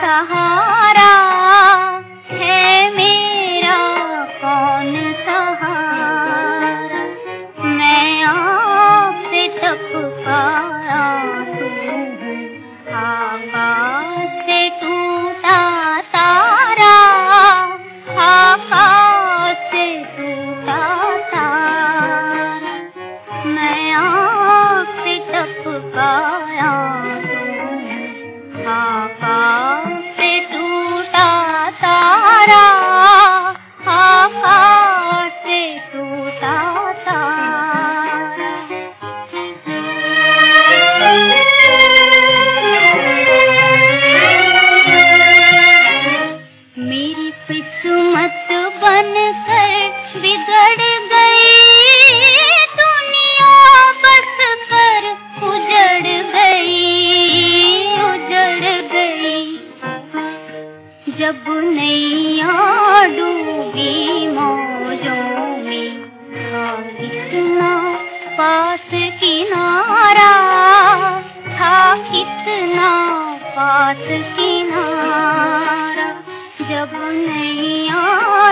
कहा बन कर बिगड़ गई। दुनिया बस कर उजड़ गई उजड़ गई। जब नैया डूबी मौजों में कितना पास किनारा था कितना पास किनारा। जब नहीं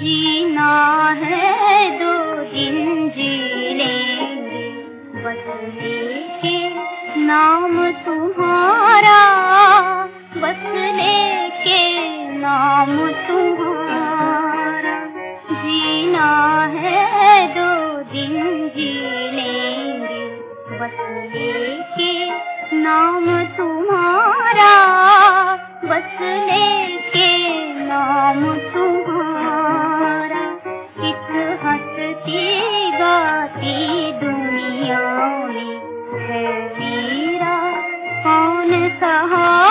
जीना है दो दिन जीने लेंगे बस लेके नाम तुम्हारा बस के नाम तुम्हारा। जीना है दो दिन जीने लेंगे के नाम तुम्हारा बस लेके 可好。